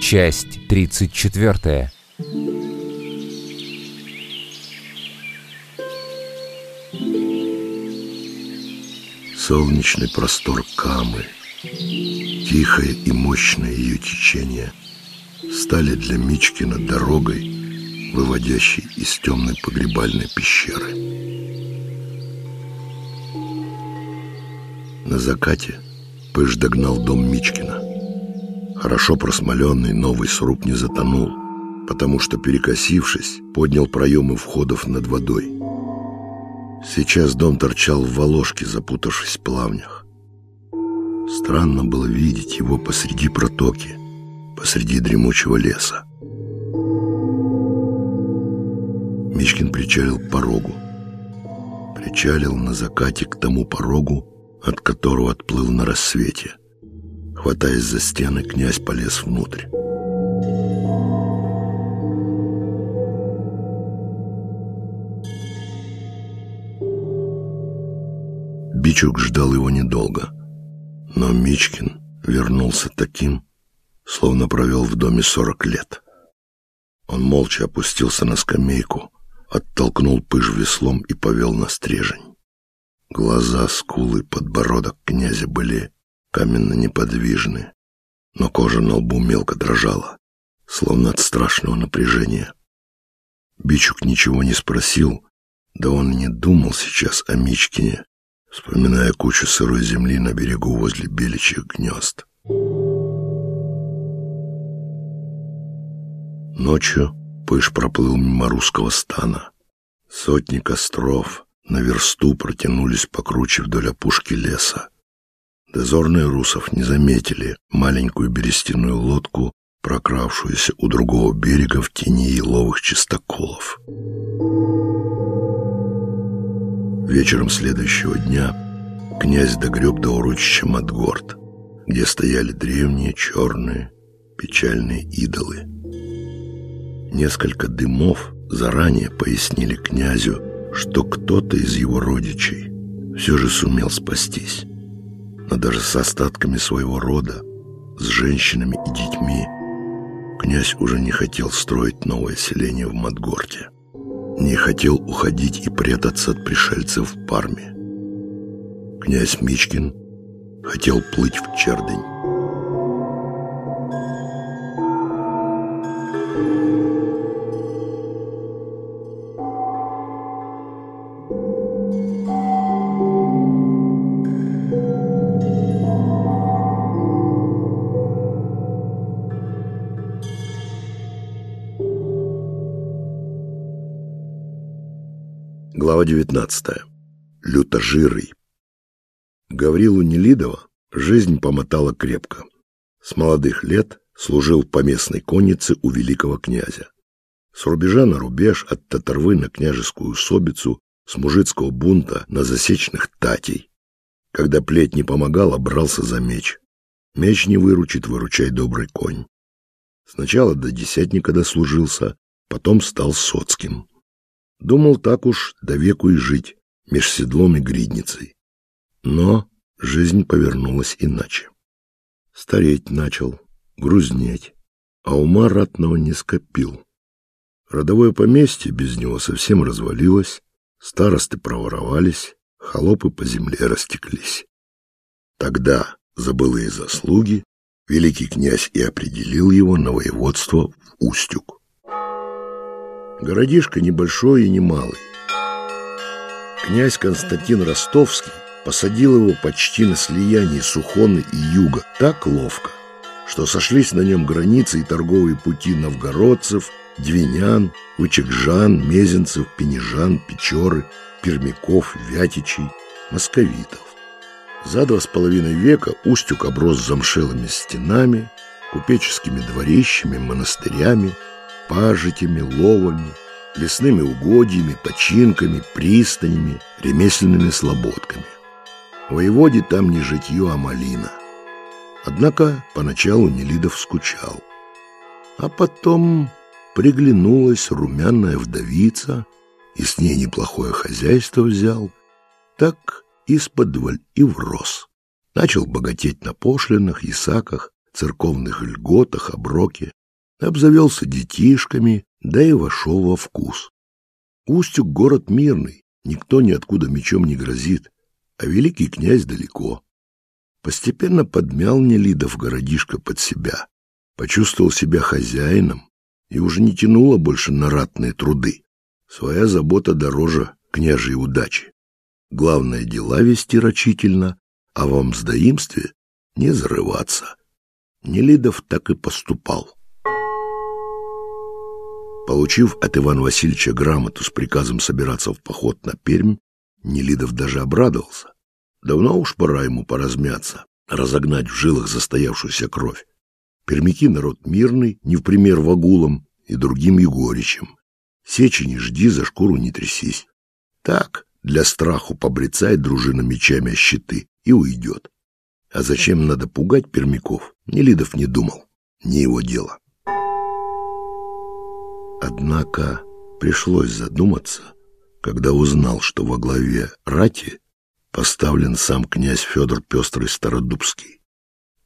Часть 34. Солнечный простор Камы, тихое и мощное ее течение стали для Мичкина дорогой, выводящей из темной погребальной пещеры. На закате Пыш догнал дом Мичкина. Хорошо просмоленный новый сруб не затонул, потому что, перекосившись, поднял проемы входов над водой. Сейчас дом торчал в воложке, запутавшись в плавнях. Странно было видеть его посреди протоки, посреди дремучего леса. Мичкин причалил к порогу. Причалил на закате к тому порогу, от которого отплыл на рассвете. Хватаясь за стены, князь полез внутрь. Бичук ждал его недолго, но Мичкин вернулся таким, словно провел в доме сорок лет. Он молча опустился на скамейку, оттолкнул пыж веслом и повел на стрежень. Глаза, скулы, подбородок князя были каменно неподвижны, но кожа на лбу мелко дрожала, словно от страшного напряжения. Бичук ничего не спросил, да он и не думал сейчас о Мичкине, вспоминая кучу сырой земли на берегу возле беличьих гнезд. Ночью Пыш проплыл мимо русского стана. Сотни костров на версту протянулись покруче вдоль опушки леса. Дозорные русов не заметили маленькую берестяную лодку, прокравшуюся у другого берега в тени еловых чистоколов. Вечером следующего дня князь догреб до урочища Мадгорд, где стояли древние черные печальные идолы. Несколько дымов заранее пояснили князю, что кто-то из его родичей все же сумел спастись. Но даже с остатками своего рода, с женщинами и детьми, князь уже не хотел строить новое селение в Мадгорде не хотел уходить и прятаться от пришельцев в Парме. Князь Мичкин хотел плыть в Чердень. Глава 19. Лютожирый. Гаврилу Нелидова жизнь помотала крепко. С молодых лет служил по местной коннице у великого князя. С рубежа на рубеж, от Татарвы на княжескую Собицу, с мужицкого бунта на засечных татей. Когда плеть не помогала, брался за меч. Меч не выручит, выручай добрый конь. Сначала до десятника дослужился, потом стал соцким. Думал так уж до веку и жить, меж седлом и гридницей. Но жизнь повернулась иначе. Стареть начал, грузнеть, а ума ратного не скопил. Родовое поместье без него совсем развалилось, старосты проворовались, холопы по земле растеклись. Тогда за былые заслуги великий князь и определил его на воеводство в Устюг. Городишко небольшой и немалый. Князь Константин Ростовский посадил его почти на слиянии Сухоны и Юга так ловко, что сошлись на нем границы и торговые пути новгородцев, двинян, вычекжан, мезенцев, пенежан, печоры, пермяков, вятичей, московитов. За два с половиной века Устюг оброс замшелыми стенами, купеческими дворищами, монастырями, пажитями, ловами, лесными угодьями, починками, пристанями, ремесленными слободками. Воеводе там не житье, а малина. Однако поначалу Нелидов скучал. А потом приглянулась румяная вдовица, и с ней неплохое хозяйство взял. Так из-под и врос. Начал богатеть на пошлинах, исаках, церковных льготах, оброке, обзавелся детишками, да и вошел во вкус. Устюг — город мирный, никто ниоткуда мечом не грозит, а великий князь далеко. Постепенно подмял Нелидов городишко под себя, почувствовал себя хозяином и уже не тянуло больше на ратные труды. Своя забота дороже княжей удачи. Главное дела вести рачительно, а в мздоимстве не зарываться. Нелидов так и поступал. Получив от Ивана Васильевича грамоту с приказом собираться в поход на Пермь, Нелидов даже обрадовался. Давно уж пора ему поразмяться, разогнать в жилах застоявшуюся кровь. Пермяки народ мирный, не в пример вагулам и другим Егоричам. Сечи не жди, за шкуру не трясись. Так, для страху побрецай дружина мечами о щиты и уйдет. А зачем надо пугать пермяков, Нелидов не думал. Не его дело. Однако пришлось задуматься, когда узнал, что во главе рати поставлен сам князь Федор Пестрый Стародубский.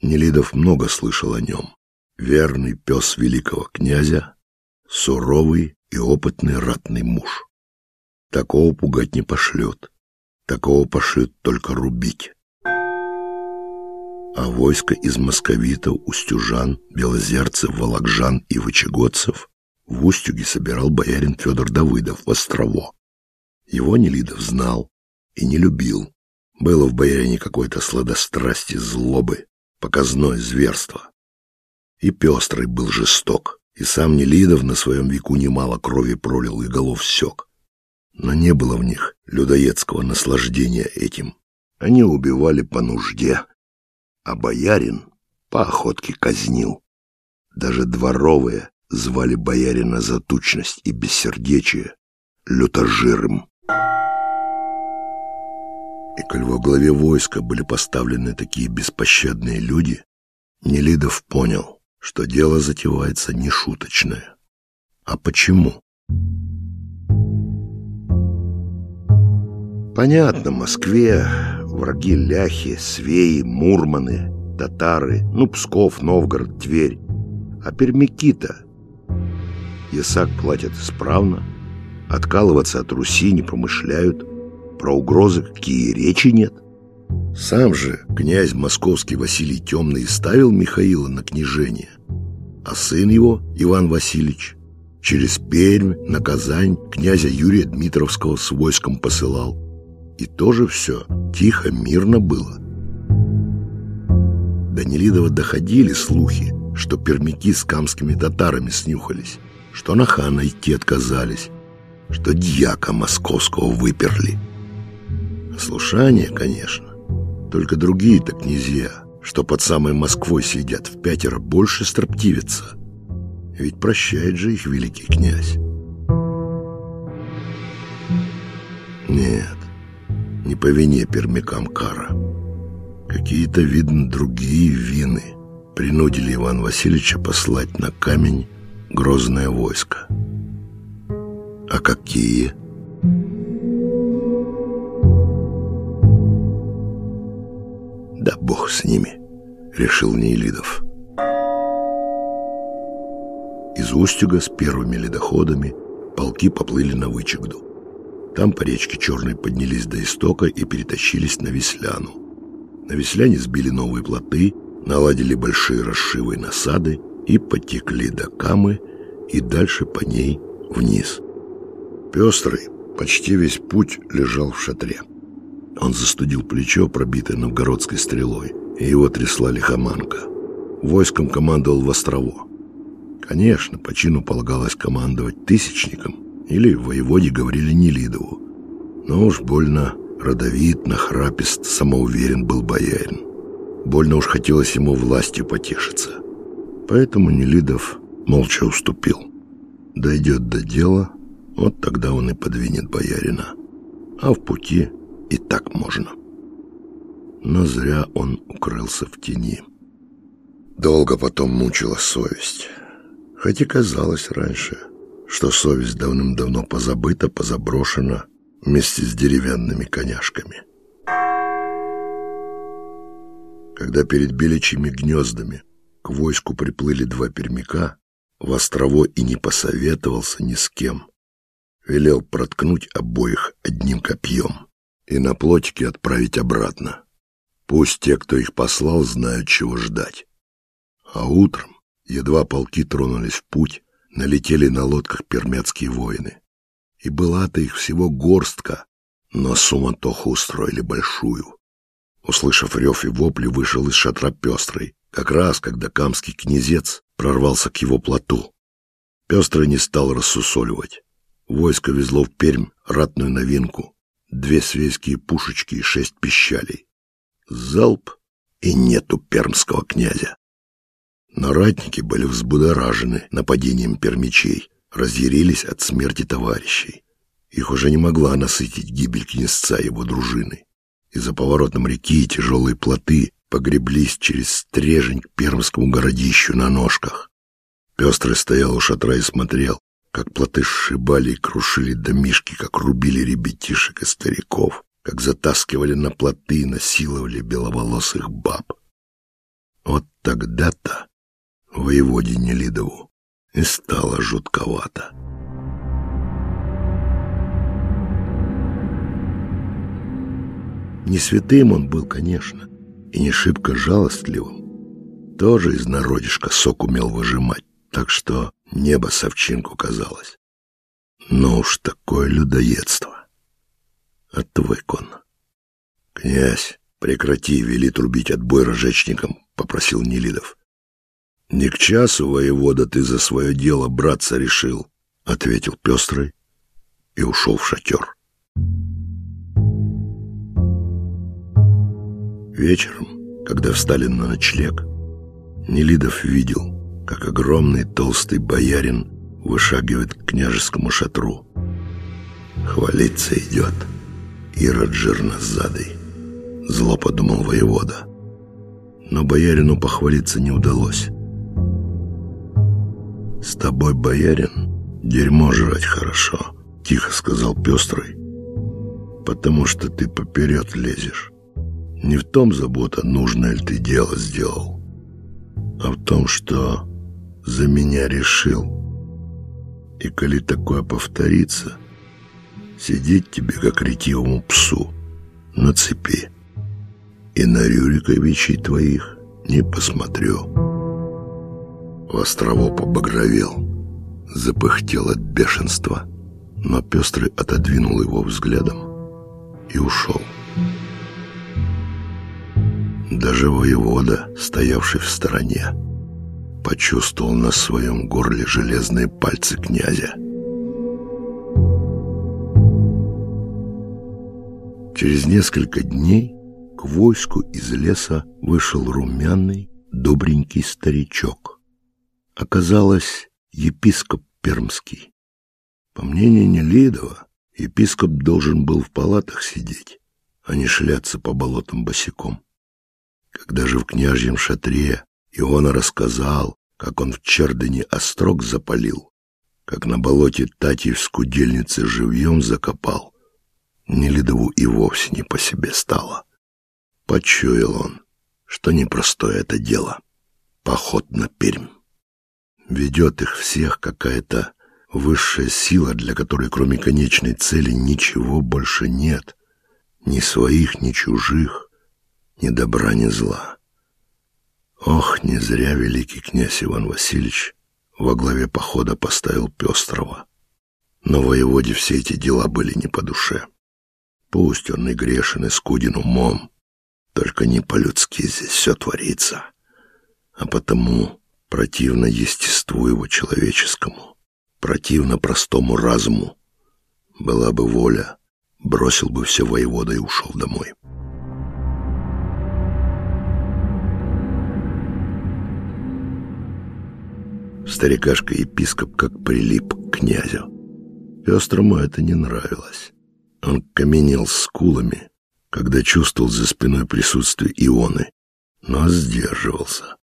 Нелидов много слышал о нем. Верный пес великого князя, суровый и опытный ратный муж. Такого пугать не пошлет, такого пошлет только рубить. А войско из московитов, устюжан, белозерцев, волокжан и вычегодцев в Устюге собирал боярин Федор Давыдов в Острово. Его Нелидов знал и не любил. Было в боярине какой-то сладострасти, злобы, показное зверство. И пестрый был жесток, и сам Нелидов на своем веку немало крови пролил и голов сек. Но не было в них людоедского наслаждения этим. Они убивали по нужде, а боярин по охотке казнил. Даже дворовые звали боярина за тучность и бессердечие лютожирым. И коль во главе войска были поставлены такие беспощадные люди, Нелидов понял, что дело затевается не шуточное. А почему? Понятно, Москве враги ляхи, свеи, мурманы, татары, ну, Псков, Новгород, Тверь. А пермяки-то Ясак платят исправно, откалываться от Руси не помышляют, про угрозы какие речи нет. Сам же князь московский Василий Темный ставил Михаила на княжение, а сын его, Иван Васильевич, через Пермь на Казань князя Юрия Дмитровского с войском посылал. И тоже все тихо, мирно было. До Нелидова доходили слухи, что пермяки с камскими татарами снюхались что на хана идти отказались, что дьяка московского выперли. Слушание, конечно, только другие-то князья, что под самой Москвой сидят в пятеро больше строптивятся. Ведь прощает же их великий князь. Нет, не по вине пермякам кара. Какие-то, видно, другие вины принудили Ивана Васильевича послать на камень грозное войско. А какие? Да бог с ними, решил Нейлидов. Из Устюга с первыми ледоходами полки поплыли на Вычегду. Там по речке Черной поднялись до истока и перетащились на Весляну. На Весляне сбили новые плоты, наладили большие расшивы и насады и потекли до Камы и дальше по ней вниз. Пестрый почти весь путь лежал в шатре. Он застудил плечо, пробитое новгородской стрелой, и его трясла лихоманка. Войском командовал Вострово. Конечно, по чину полагалось командовать тысячником или воеводе говорили Нелидову. Но уж больно родовит, нахрапист, самоуверен был боярин. Больно уж хотелось ему властью потешиться. Поэтому Нелидов молча уступил. Дойдет до дела, вот тогда он и подвинет боярина. А в пути и так можно. Но зря он укрылся в тени. Долго потом мучила совесть. Хотя казалось раньше, что совесть давным-давно позабыта, позаброшена вместе с деревянными коняшками. Когда перед беличьими гнездами к войску приплыли два пермяка, в острово и не посоветовался ни с кем. Велел проткнуть обоих одним копьем и на плотике отправить обратно. Пусть те, кто их послал, знают, чего ждать. А утром, едва полки тронулись в путь, налетели на лодках пермяцкие воины. И была-то их всего горстка, но суматоху устроили большую. Услышав рев и вопли, вышел из шатра пестрый, как раз когда камский князец прорвался к его плоту. Пестрый не стал рассусоливать. Войско везло в Пермь ратную новинку. Две свейские пушечки и шесть пищалей. Залп, и нету пермского князя. Но были взбудоражены нападением пермичей, разъярились от смерти товарищей. Их уже не могла насытить гибель князца и его дружины. И за поворотом реки тяжелые плоты погреблись через стрежень к пермскому городищу на ножках. Пестрый стоял у шатра и смотрел, как плоты сшибали и крушили домишки, как рубили ребятишек и стариков, как затаскивали на плоты и насиловали беловолосых баб. Вот тогда-то воеводе Нелидову и стало жутковато. Не святым он был, конечно, и не шибко жалостливым. Тоже из народишка сок умел выжимать, так что небо совчинку казалось. Но уж такое людоедство. Отвык он. «Князь, прекрати, вели трубить отбой рожечникам», — попросил Нелидов. «Не к часу, воевода, ты за свое дело браться решил», — ответил Пестрый и ушел в шатер. Вечером, когда встали на ночлег, Нелидов видел, как огромный толстый боярин вышагивает к княжескому шатру. Хвалиться идет Ирод жирнозадый. Зло подумал воевода. Но боярину похвалиться не удалось. «С тобой, боярин, дерьмо жрать хорошо», — тихо сказал Пестрый, «потому что ты поперед лезешь. Не в том забота, нужное ли ты дело сделал, а в том, что за меня решил. И коли такое повторится, сидеть тебе, как ретивому псу, на цепи. И на Рюриковичей твоих не посмотрю. Острово побагровел, запыхтел от бешенства, но Пестрый отодвинул его взглядом и ушел. Даже воевода, стоявший в стороне, почувствовал на своем горле железные пальцы князя. Через несколько дней к войску из леса вышел румяный, добренький старичок. Оказалось, епископ Пермский. По мнению Нелидова, епископ должен был в палатах сидеть, а не шляться по болотам босиком. Когда же в княжьем шатре Иона рассказал, как он в Чердыне острог запалил, как на болоте Тати в скудельнице живьем закопал, Нелидову и вовсе не по себе стало. Почуял он, что непростое это дело — поход на Пермь. Ведет их всех какая-то высшая сила, для которой кроме конечной цели ничего больше нет, ни своих, ни чужих ни добра, ни зла. Ох, не зря великий князь Иван Васильевич во главе похода поставил Пестрова. Но воеводе все эти дела были не по душе. Пусть он и грешен, и скуден умом, только не по-людски здесь все творится, а потому противно естеству его человеческому, противно простому разуму. Была бы воля, бросил бы все воевода и ушел домой. Старикашка-епископ как прилип к князю. Пестрому это не нравилось. Он каменел скулами, когда чувствовал за спиной присутствие Ионы, но сдерживался.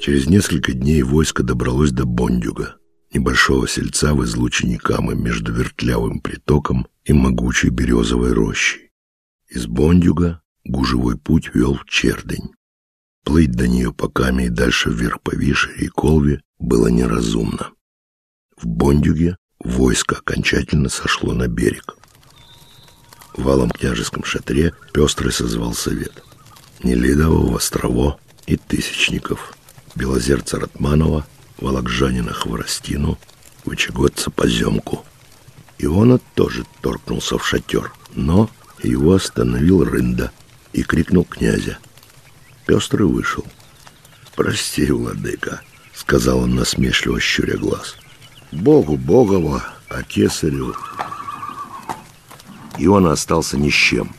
Через несколько дней войско добралось до Бондюга, небольшого сельца в излучине Камы между вертлявым притоком и могучей березовой рощей. Из Бондюга гужевой путь вел в Чердень. Плыть до нее по Каме и дальше вверх по Вишере и Колве было неразумно. В Бондюге войско окончательно сошло на берег. В Валом княжеском шатре пестрый созвал совет. Нелидова, Острово и Тысячников, Белозерца Ратманова, Волокжанина Хворостину, Вычегодца Поземку. Иона тоже торкнулся в шатер, но его остановил Рында и крикнул князя. Пестрый вышел. «Прости, владыка», — сказал он насмешливо, щуря глаз. «Богу Богова, а кесарю...» Он остался ни с чем.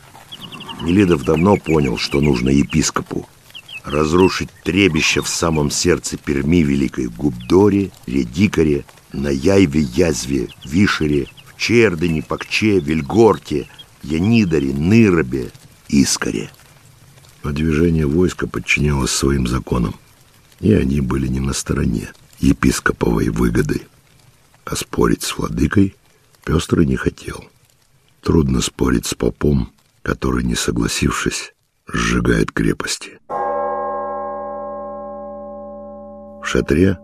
Нелидов давно понял, что нужно епископу. Разрушить требище в самом сердце Перми Великой Губдоре, Редикаре, на Яйве, Язве, Вишере, в Чердыне, Пакче, Вельгорте, Янидаре, Ныробе, Искаре. Но движение войска подчинялось своим законам, и они были не на стороне епископовой выгоды. А спорить с владыкой Пестрый не хотел. Трудно спорить с попом, который, не согласившись, сжигает крепости. В шатре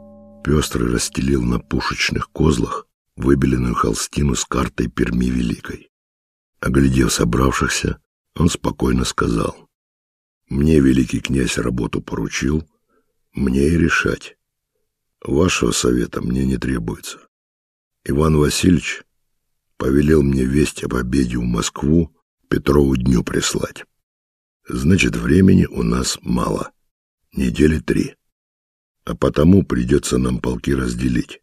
Пестрый расстелил на пушечных козлах выбеленную холстину с картой Перми Великой. Оглядев собравшихся, он спокойно сказал. «Мне великий князь работу поручил, мне и решать. Вашего совета мне не требуется. Иван Васильевич повелел мне весть об обеде в Москву Петрову дню прислать. Значит, времени у нас мало, недели три а потому придется нам полки разделить.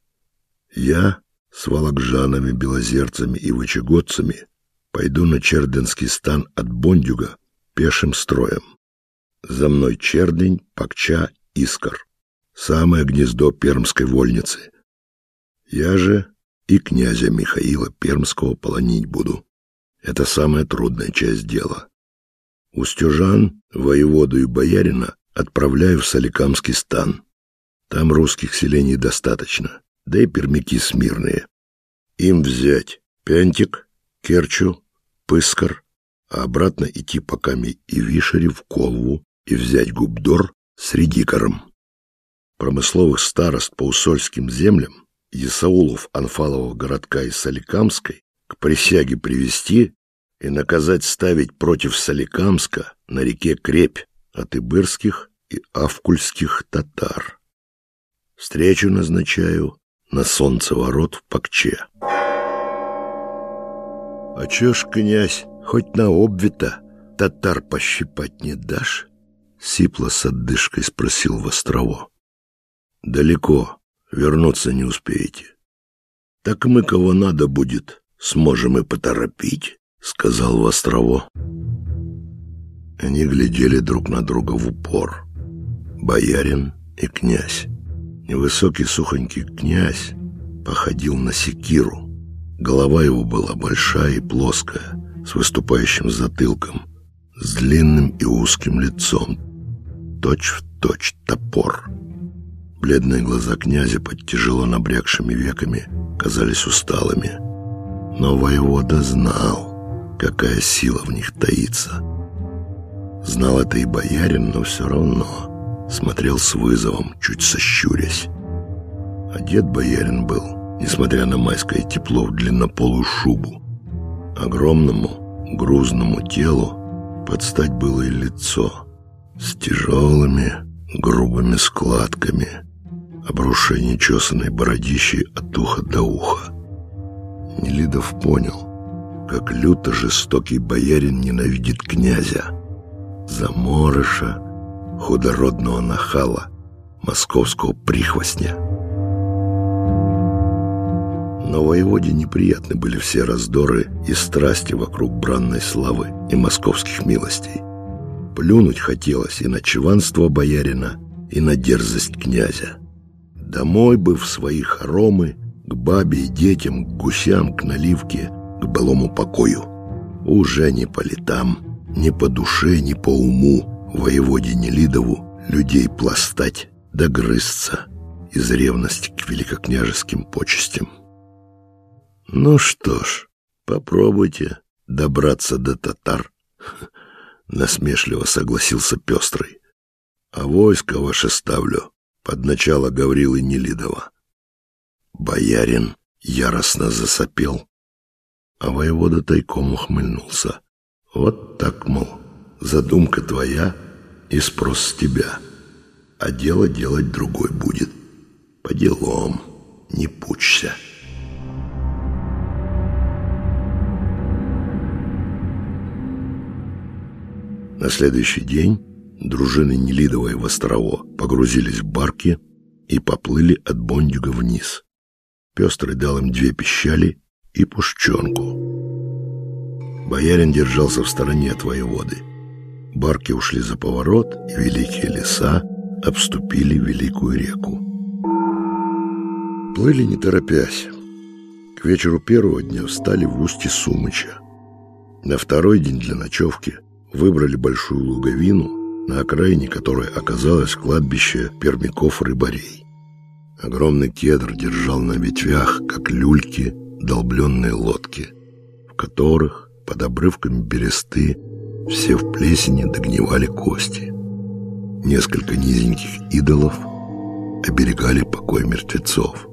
Я с волокжанами, белозерцами и вычегодцами пойду на Черденский стан от Бондюга пешим строем. За мной Чердень, Пакча, Искор, самое гнездо пермской вольницы. Я же и князя Михаила Пермского полонить буду. Это самая трудная часть дела. Устюжан, воеводу и боярина отправляю в Соликамский стан. Там русских селений достаточно, да и пермяки смирные. Им взять Пянтик, Керчу, Пыскар, а обратно идти по Каме и Вишере в Колву и взять Губдор с Редикором. Промысловых старост по усольским землям, Исаулов Анфалового городка и Соликамской к присяге привести и наказать ставить против Соликамска на реке Крепь от ибырских и авкульских татар. Встречу назначаю на солнцеворот в Пакче. А чё ж, князь, хоть на обвита татар пощипать не дашь? Сипло с отдышкой спросил Вострово. Далеко, вернуться не успеете. Так мы, кого надо будет, сможем и поторопить, сказал Вострово. Они глядели друг на друга в упор. Боярин и князь. Невысокий сухонький князь походил на секиру. Голова его была большая и плоская, с выступающим затылком, с длинным и узким лицом. Точь в точь топор. Бледные глаза князя под тяжело набрякшими веками казались усталыми. Но воевода знал, какая сила в них таится. Знал это и боярин, но все равно смотрел с вызовом, чуть сощурясь. Одет боярин был, несмотря на майское тепло, в длиннополую шубу. Огромному, грузному телу подстать было и лицо с тяжелыми, грубыми складками, обрушение чесанной бородищей от уха до уха. Нелидов понял, как люто жестокий боярин ненавидит князя, заморыша, худородного нахала, московского прихвостня. Но воеводе неприятны были все раздоры и страсти вокруг бранной славы и московских милостей. Плюнуть хотелось и на чеванство боярина, и на дерзость князя. Домой бы в свои хоромы, к бабе и детям, к гусям, к наливке, к былому покою. Уже не по летам, не по душе, не по уму, воеводе Нелидову людей пластать да грызться из ревности к великокняжеским почестям. Ну что ж, попробуйте добраться до татар, насмешливо согласился Пестрый. А войско ваше ставлю под начало Гаврилы Нелидова. Боярин яростно засопел, а воевода тайком ухмыльнулся. Вот так, мол, задумка твоя и спрос с тебя, а дело делать другой будет. По делам, не пучься. На следующий день дружины Нелидова и Вострово погрузились в барки и поплыли от Бондюга вниз. Пестрый дал им две пищали и пушченку. Боярин держался в стороне от воеводы. Барки ушли за поворот, и великие леса обступили великую реку. Плыли не торопясь. К вечеру первого дня встали в устье Сумыча. На второй день для ночевки выбрали большую луговину, на окраине которой оказалось кладбище пермяков-рыбарей. Огромный кедр держал на ветвях, как люльки, долбленные лодки, в которых под обрывками бересты все в плесени догнивали кости. Несколько низеньких идолов оберегали покой мертвецов.